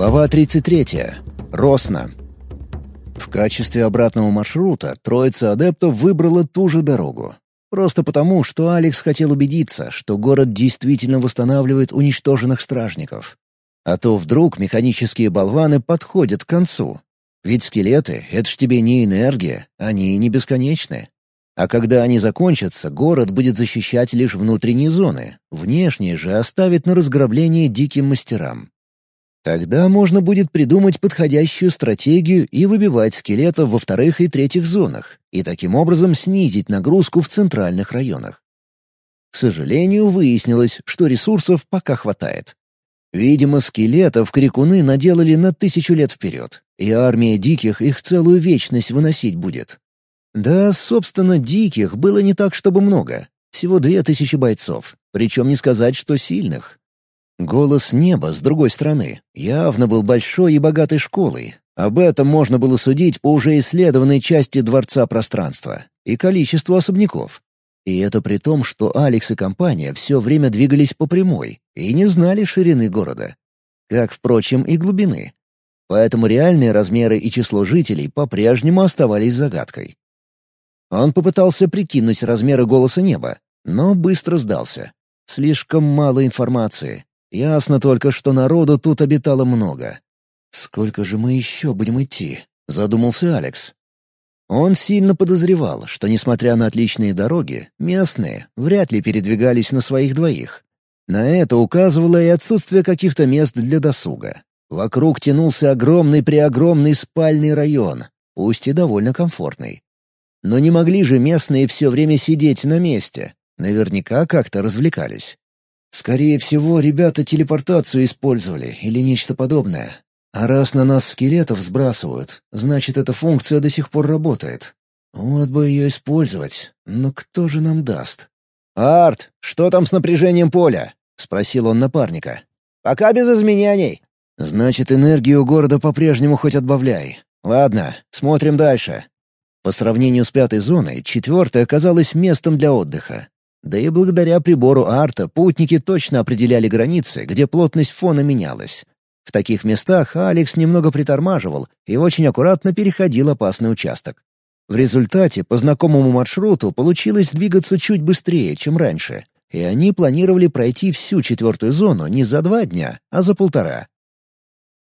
Глава 33. Росна. В качестве обратного маршрута троица адептов выбрала ту же дорогу. Просто потому, что Алекс хотел убедиться, что город действительно восстанавливает уничтоженных стражников. А то вдруг механические болваны подходят к концу. Ведь скелеты — это ж тебе не энергия, они не бесконечны. А когда они закончатся, город будет защищать лишь внутренние зоны, внешние же оставит на разграбление диким мастерам. Тогда можно будет придумать подходящую стратегию и выбивать скелетов во вторых и третьих зонах, и таким образом снизить нагрузку в центральных районах. К сожалению, выяснилось, что ресурсов пока хватает. Видимо, скелетов крикуны наделали на тысячу лет вперед, и армия диких их целую вечность выносить будет. Да, собственно, диких было не так, чтобы много. Всего две тысячи бойцов, причем не сказать, что сильных. Голос неба с другой стороны явно был большой и богатой школой. Об этом можно было судить по уже исследованной части Дворца Пространства и количеству особняков. И это при том, что Алекс и компания все время двигались по прямой и не знали ширины города. Как, впрочем, и глубины. Поэтому реальные размеры и число жителей по-прежнему оставались загадкой. Он попытался прикинуть размеры голоса неба, но быстро сдался. Слишком мало информации, Ясно только, что народу тут обитало много. «Сколько же мы еще будем идти?» — задумался Алекс. Он сильно подозревал, что, несмотря на отличные дороги, местные вряд ли передвигались на своих двоих. На это указывало и отсутствие каких-то мест для досуга. Вокруг тянулся огромный-преогромный спальный район, пусть и довольно комфортный. Но не могли же местные все время сидеть на месте. Наверняка как-то развлекались. Скорее всего, ребята телепортацию использовали или нечто подобное. А раз на нас скелетов сбрасывают, значит, эта функция до сих пор работает. Вот бы ее использовать, но кто же нам даст? «Арт, что там с напряжением поля?» — спросил он напарника. «Пока без изменений». «Значит, энергию города по-прежнему хоть отбавляй. Ладно, смотрим дальше». По сравнению с пятой зоной, четвертая оказалась местом для отдыха. Да и благодаря прибору арта путники точно определяли границы, где плотность фона менялась. В таких местах Алекс немного притормаживал и очень аккуратно переходил опасный участок. В результате по знакомому маршруту получилось двигаться чуть быстрее, чем раньше, и они планировали пройти всю четвертую зону не за два дня, а за полтора.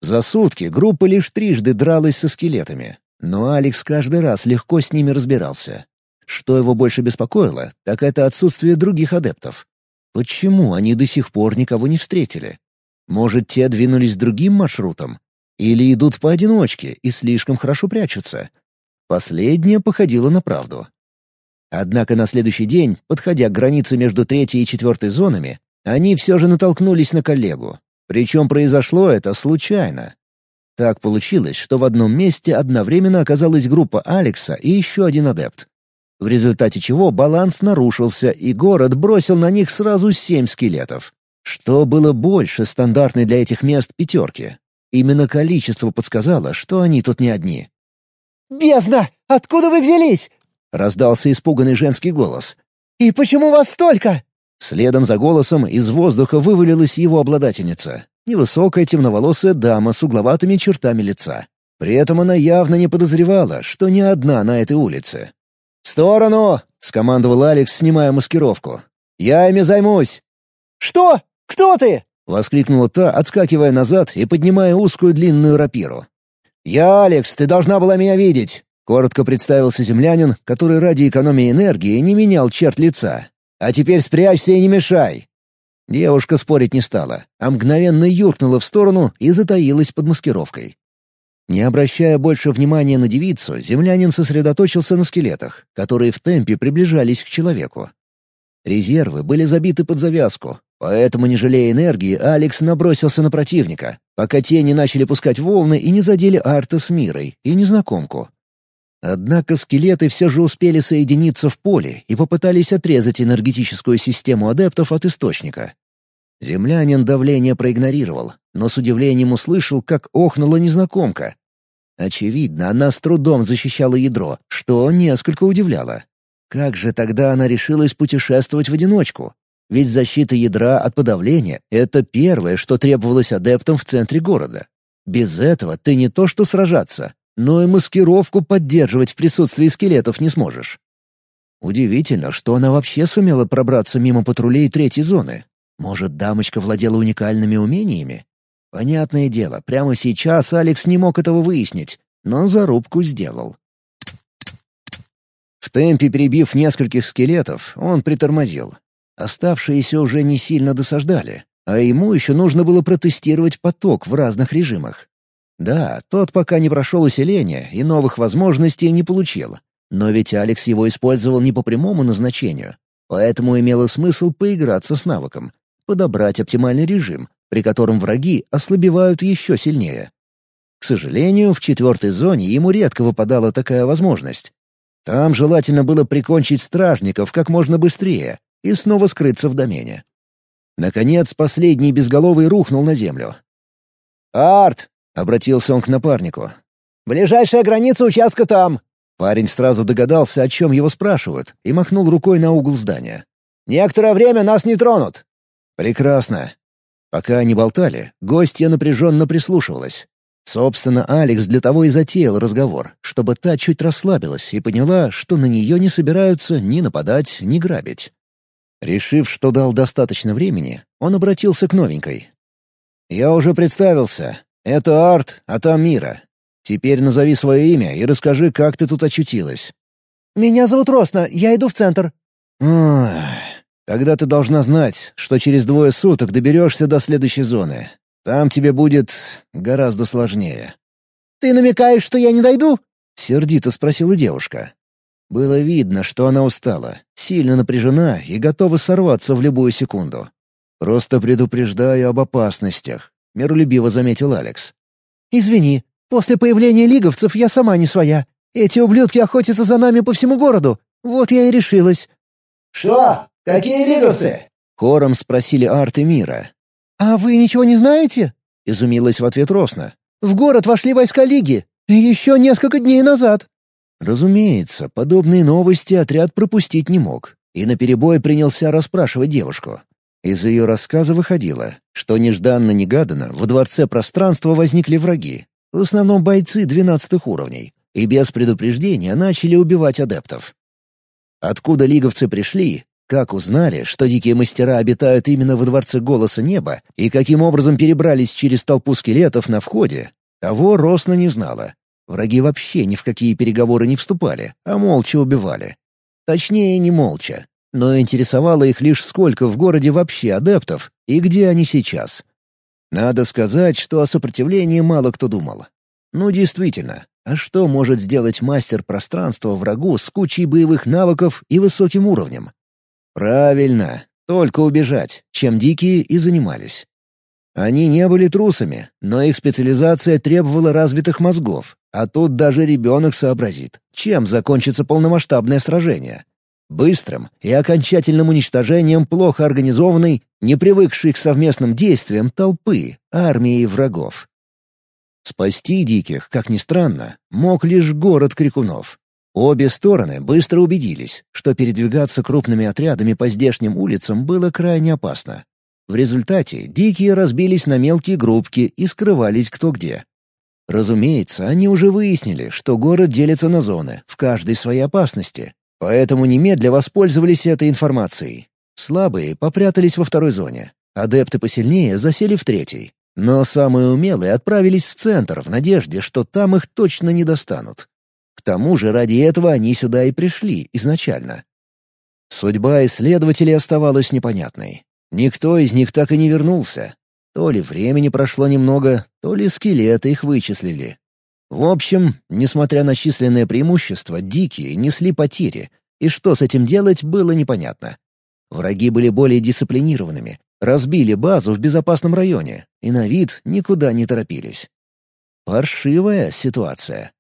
За сутки группа лишь трижды дралась со скелетами, но Алекс каждый раз легко с ними разбирался. Что его больше беспокоило, так это отсутствие других адептов. Почему они до сих пор никого не встретили? Может, те двинулись другим маршрутом? Или идут поодиночке и слишком хорошо прячутся? Последнее походило на правду. Однако на следующий день, подходя к границе между третьей и четвертой зонами, они все же натолкнулись на коллегу. Причем произошло это случайно. Так получилось, что в одном месте одновременно оказалась группа Алекса и еще один адепт в результате чего баланс нарушился, и город бросил на них сразу семь скелетов. Что было больше стандартной для этих мест пятерки. Именно количество подсказало, что они тут не одни. «Бездна! Откуда вы взялись?» — раздался испуганный женский голос. «И почему вас столько?» Следом за голосом из воздуха вывалилась его обладательница. Невысокая темноволосая дама с угловатыми чертами лица. При этом она явно не подозревала, что не одна на этой улице. «В сторону!» — скомандовал Алекс, снимая маскировку. «Я ими займусь!» «Что? Кто ты?» — воскликнула та, отскакивая назад и поднимая узкую длинную рапиру. «Я Алекс, ты должна была меня видеть!» — коротко представился землянин, который ради экономии энергии не менял черт лица. «А теперь спрячься и не мешай!» Девушка спорить не стала, а мгновенно юркнула в сторону и затаилась под маскировкой. Не обращая больше внимания на девицу, землянин сосредоточился на скелетах, которые в темпе приближались к человеку. Резервы были забиты под завязку, поэтому, не жалея энергии, Алекс набросился на противника, пока те не начали пускать волны и не задели Арта с Мирой и незнакомку. Однако скелеты все же успели соединиться в поле и попытались отрезать энергетическую систему адептов от источника. Землянин давление проигнорировал, но с удивлением услышал, как охнула незнакомка. Очевидно, она с трудом защищала ядро, что несколько удивляло. Как же тогда она решилась путешествовать в одиночку? Ведь защита ядра от подавления — это первое, что требовалось адептам в центре города. Без этого ты не то что сражаться, но и маскировку поддерживать в присутствии скелетов не сможешь. Удивительно, что она вообще сумела пробраться мимо патрулей третьей зоны. Может, дамочка владела уникальными умениями? Понятное дело, прямо сейчас Алекс не мог этого выяснить, но зарубку сделал. В темпе перебив нескольких скелетов, он притормозил. Оставшиеся уже не сильно досаждали, а ему еще нужно было протестировать поток в разных режимах. Да, тот пока не прошел усиление и новых возможностей не получил. Но ведь Алекс его использовал не по прямому назначению, поэтому имело смысл поиграться с навыком, подобрать оптимальный режим, при котором враги ослабевают еще сильнее. К сожалению, в четвертой зоне ему редко выпадала такая возможность. Там желательно было прикончить стражников как можно быстрее и снова скрыться в домене. Наконец, последний безголовый рухнул на землю. «Арт!» — обратился он к напарнику. «Ближайшая граница участка там!» Парень сразу догадался, о чем его спрашивают, и махнул рукой на угол здания. «Некоторое время нас не тронут». «Прекрасно». Пока они болтали, гостья напряженно прислушивалась. Собственно, Алекс для того и затеял разговор, чтобы та чуть расслабилась и поняла, что на нее не собираются ни нападать, ни грабить. Решив, что дал достаточно времени, он обратился к новенькой. «Я уже представился. Это Арт, а там Мира. Теперь назови свое имя и расскажи, как ты тут очутилась». «Меня зовут Росна, я иду в центр». «Ох, тогда ты должна знать, что через двое суток доберешься до следующей зоны. Там тебе будет гораздо сложнее». «Ты намекаешь, что я не дойду?» — сердито спросила девушка. Было видно, что она устала, сильно напряжена и готова сорваться в любую секунду. «Просто предупреждаю об опасностях», — миролюбиво заметил Алекс. «Извини, После появления лиговцев я сама не своя. Эти ублюдки охотятся за нами по всему городу. Вот я и решилась». «Что? Какие лиговцы?» — хором спросили Арт и Мира. «А вы ничего не знаете?» — изумилась в ответ Росна. «В город вошли войска Лиги. Еще несколько дней назад». Разумеется, подобные новости отряд пропустить не мог, и наперебой принялся расспрашивать девушку. Из ее рассказа выходило, что нежданно-негаданно во дворце пространства возникли враги, в основном бойцы двенадцатых уровней, и без предупреждения начали убивать адептов. Откуда лиговцы пришли, как узнали, что дикие мастера обитают именно во Дворце Голоса Неба, и каким образом перебрались через толпу скелетов на входе, того Росна не знала. Враги вообще ни в какие переговоры не вступали, а молча убивали. Точнее, не молча, но интересовало их лишь сколько в городе вообще адептов и где они сейчас. Надо сказать, что о сопротивлении мало кто думал. Ну, действительно, а что может сделать мастер пространства врагу с кучей боевых навыков и высоким уровнем? Правильно, только убежать, чем дикие и занимались. Они не были трусами, но их специализация требовала развитых мозгов, а тут даже ребенок сообразит, чем закончится полномасштабное сражение. Быстрым и окончательным уничтожением плохо организованной, не привыкшей к совместным действиям толпы, армии врагов. Спасти диких, как ни странно, мог лишь город крикунов. Обе стороны быстро убедились, что передвигаться крупными отрядами по здешним улицам было крайне опасно. В результате дикие разбились на мелкие группки и скрывались кто где. Разумеется, они уже выяснили, что город делится на зоны, в каждой своей опасности, Поэтому немедля воспользовались этой информацией. Слабые попрятались во второй зоне. Адепты посильнее засели в третьей. Но самые умелые отправились в центр в надежде, что там их точно не достанут. К тому же ради этого они сюда и пришли изначально. Судьба исследователей оставалась непонятной. Никто из них так и не вернулся. То ли времени прошло немного, то ли скелеты их вычислили. В общем, несмотря на численное преимущество, дикие несли потери, и что с этим делать, было непонятно. Враги были более дисциплинированными, разбили базу в безопасном районе и на вид никуда не торопились. Паршивая ситуация.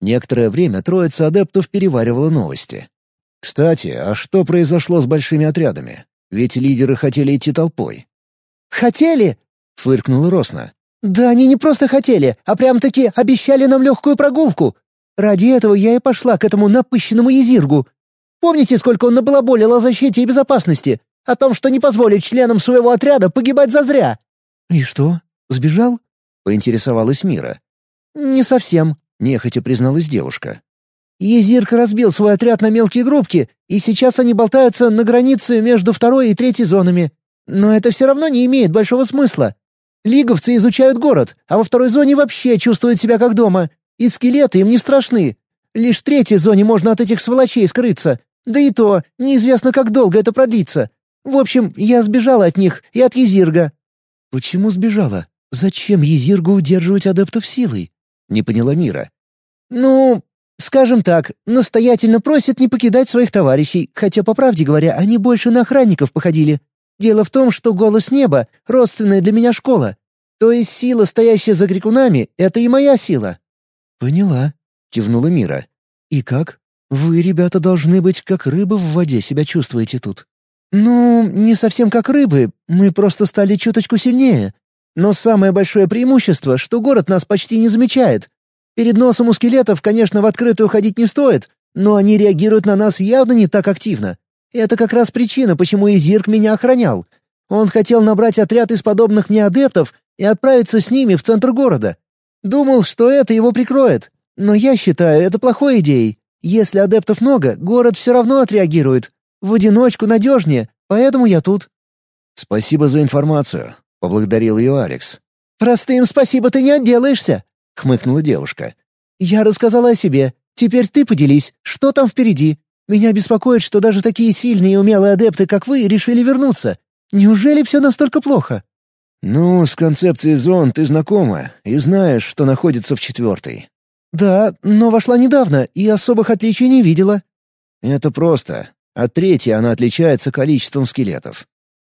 Некоторое время троица адептов переваривала новости. Кстати, а что произошло с большими отрядами? Ведь лидеры хотели идти толпой. «Хотели?» — фыркнула Росна. «Да они не просто хотели, а прям-таки обещали нам легкую прогулку. Ради этого я и пошла к этому напыщенному Езиргу. Помните, сколько он набалаболил о защите и безопасности? О том, что не позволит членам своего отряда погибать зазря?» «И что, сбежал?» — поинтересовалась Мира. «Не совсем», — нехотя призналась девушка. «Езирк разбил свой отряд на мелкие группки, и сейчас они болтаются на границе между второй и третьей зонами. Но это все равно не имеет большого смысла. Лиговцы изучают город, а во второй зоне вообще чувствуют себя как дома. И скелеты им не страшны. Лишь в третьей зоне можно от этих сволочей скрыться. Да и то, неизвестно, как долго это продлится. В общем, я сбежала от них и от Езирга». «Почему сбежала? Зачем Езиргу удерживать адептов силой?» — не поняла Мира. «Ну, скажем так, настоятельно просит не покидать своих товарищей, хотя, по правде говоря, они больше на охранников походили. Дело в том, что голос неба — родственная для меня школа. То есть сила, стоящая за крикунами, — это и моя сила». «Поняла», — кивнула Мира. «И как? Вы, ребята, должны быть как рыбы в воде себя чувствуете тут». «Ну, не совсем как рыбы, мы просто стали чуточку сильнее. Но самое большое преимущество, что город нас почти не замечает. Перед носом у скелетов, конечно, в открытую ходить не стоит, но они реагируют на нас явно не так активно. Это как раз причина, почему Изирк меня охранял. Он хотел набрать отряд из подобных мне адептов и отправиться с ними в центр города. Думал, что это его прикроет. Но я считаю это плохой идеей. Если адептов много, город все равно отреагирует. В одиночку надежнее, поэтому я тут». «Спасибо за информацию», — поблагодарил ее Алекс. «Простым спасибо ты не отделаешься», — хмыкнула девушка. «Я рассказала о себе. Теперь ты поделись, что там впереди. Меня беспокоит, что даже такие сильные и умелые адепты, как вы, решили вернуться. Неужели все настолько плохо?» «Ну, с концепцией зон ты знакома и знаешь, что находится в четвертой». «Да, но вошла недавно и особых отличий не видела». «Это просто. От третьей она отличается количеством скелетов».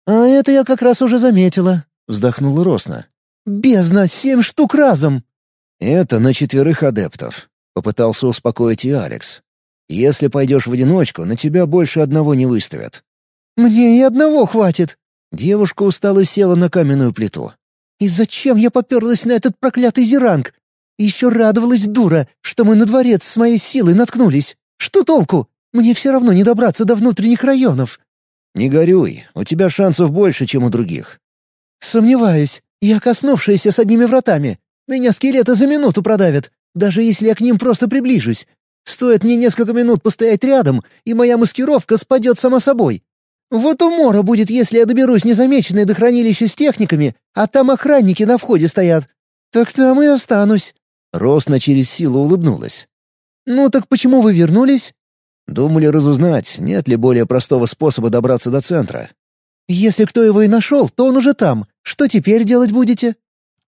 «А это я как раз уже заметила», — вздохнула Росна. «Бездна, семь штук разом!» «Это на четверых адептов», — попытался успокоить и Алекс. «Если пойдешь в одиночку, на тебя больше одного не выставят». «Мне и одного хватит». Девушка устало села на каменную плиту. «И зачем я поперлась на этот проклятый зеранг? Еще радовалась дура, что мы на дворец с моей силой наткнулись. Что толку? Мне все равно не добраться до внутренних районов». «Не горюй, у тебя шансов больше, чем у других». «Сомневаюсь. Я коснувшаяся с одними вратами. Меня скелеты за минуту продавят, даже если я к ним просто приближусь. Стоит мне несколько минут постоять рядом, и моя маскировка спадет сама собой. Вот умора будет, если я доберусь незамеченной до хранилища с техниками, а там охранники на входе стоят. Так там и останусь». Росна через силу улыбнулась. «Ну так почему вы вернулись?» Думали разузнать, нет ли более простого способа добраться до центра. «Если кто его и нашел, то он уже там. Что теперь делать будете?»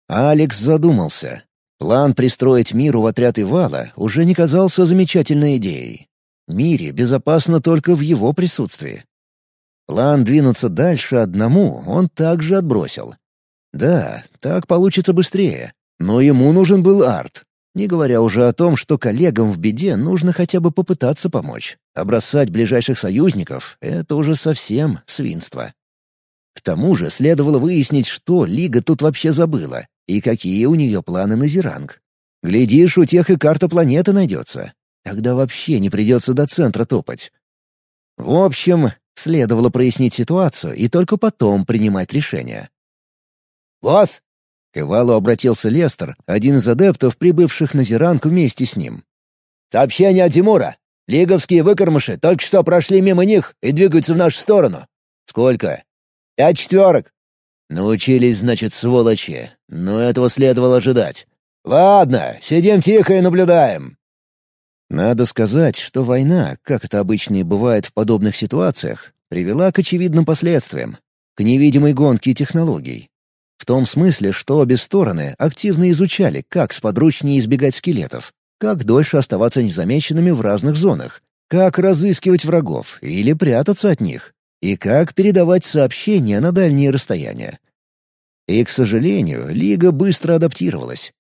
Алекс задумался. План пристроить Миру в отряд Ивала уже не казался замечательной идеей. Мире безопасно только в его присутствии. План двинуться дальше одному он также отбросил. Да, так получится быстрее, но ему нужен был арт. Не говоря уже о том, что коллегам в беде нужно хотя бы попытаться помочь. А бросать ближайших союзников — это уже совсем свинство. К тому же следовало выяснить, что Лига тут вообще забыла и какие у нее планы на Зеранг. Глядишь, у тех и карта планеты найдется. Тогда вообще не придется до центра топать. В общем, следовало прояснить ситуацию и только потом принимать решение. «Босс, к Ивалу обратился Лестер, один из адептов, прибывших на Зеранг вместе с ним. «Сообщение от Тимура. Лиговские выкормыши только что прошли мимо них и двигаются в нашу сторону». «Сколько?» «Пять четверок». «Научились, значит, сволочи. Но этого следовало ожидать». «Ладно, сидим тихо и наблюдаем». Надо сказать, что война, как это обычно и бывает в подобных ситуациях, привела к очевидным последствиям, к невидимой гонке технологий. В том смысле, что обе стороны активно изучали, как сподручнее избегать скелетов, как дольше оставаться незамеченными в разных зонах, как разыскивать врагов или прятаться от них, и как передавать сообщения на дальние расстояния. И, к сожалению, Лига быстро адаптировалась.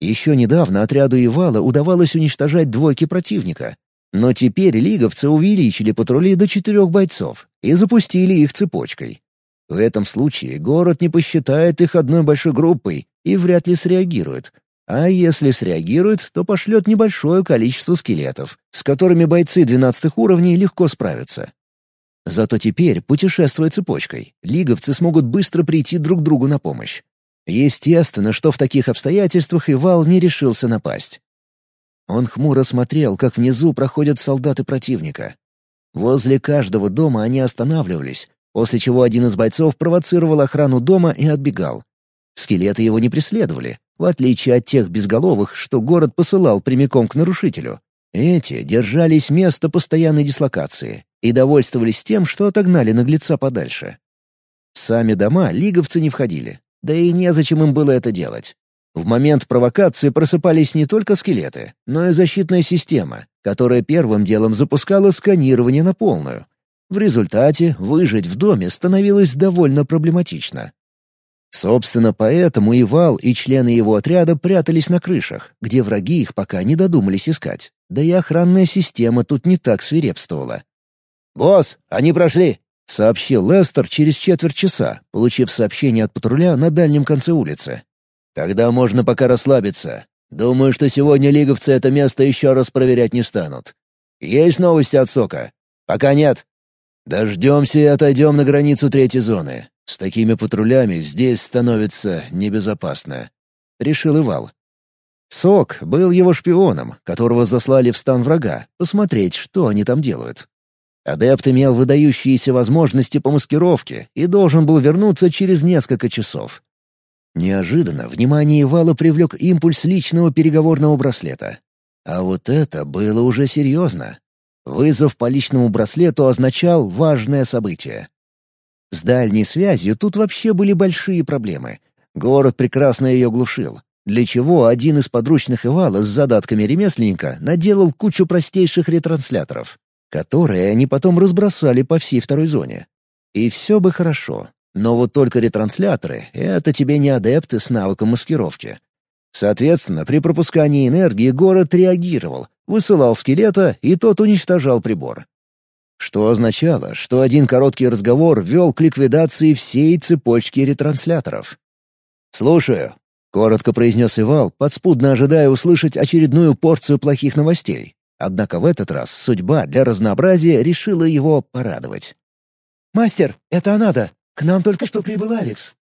Еще недавно отряду Ивала удавалось уничтожать двойки противника, но теперь лиговцы увеличили патрули до четырех бойцов и запустили их цепочкой. В этом случае город не посчитает их одной большой группой и вряд ли среагирует. А если среагирует, то пошлет небольшое количество скелетов, с которыми бойцы двенадцатых уровней легко справятся. Зато теперь, путешествуя цепочкой, лиговцы смогут быстро прийти друг другу на помощь. Естественно, что в таких обстоятельствах Ивал не решился напасть. Он хмуро смотрел, как внизу проходят солдаты противника. Возле каждого дома они останавливались, после чего один из бойцов провоцировал охрану дома и отбегал. Скелеты его не преследовали, в отличие от тех безголовых, что город посылал прямиком к нарушителю. Эти держались места постоянной дислокации и довольствовались тем, что отогнали наглеца подальше. Сами дома лиговцы не входили, да и незачем им было это делать. В момент провокации просыпались не только скелеты, но и защитная система, которая первым делом запускала сканирование на полную. В результате выжить в доме становилось довольно проблематично. Собственно, поэтому и Вал, и члены его отряда прятались на крышах, где враги их пока не додумались искать. Да и охранная система тут не так свирепствовала. «Босс, они прошли!» — сообщил Лестер через четверть часа, получив сообщение от патруля на дальнем конце улицы. Тогда можно пока расслабиться. Думаю, что сегодня лиговцы это место еще раз проверять не станут. Есть новости от Сока? Пока нет. Дождемся и отойдем на границу третьей зоны. С такими патрулями здесь становится небезопасно. Решил Ивал. Сок был его шпионом, которого заслали в стан врага, посмотреть, что они там делают. Адепт имел выдающиеся возможности по маскировке и должен был вернуться через несколько часов. Неожиданно внимание Ивала привлек импульс личного переговорного браслета. А вот это было уже серьезно. Вызов по личному браслету означал важное событие. С дальней связью тут вообще были большие проблемы. Город прекрасно ее глушил, для чего один из подручных Ивала с задатками ремесленника наделал кучу простейших ретрансляторов, которые они потом разбросали по всей второй зоне. И все бы хорошо, но вот только ретрансляторы — это тебе не адепты с навыком маскировки. Соответственно, при пропускании энергии город реагировал, высылал скелета, и тот уничтожал прибор. Что означало, что один короткий разговор вел к ликвидации всей цепочки ретрансляторов. «Слушаю», — коротко произнес Ивал, подспудно ожидая услышать очередную порцию плохих новостей. Однако в этот раз судьба для разнообразия решила его порадовать. «Мастер, это Анада. К нам только что прибыл Алекс.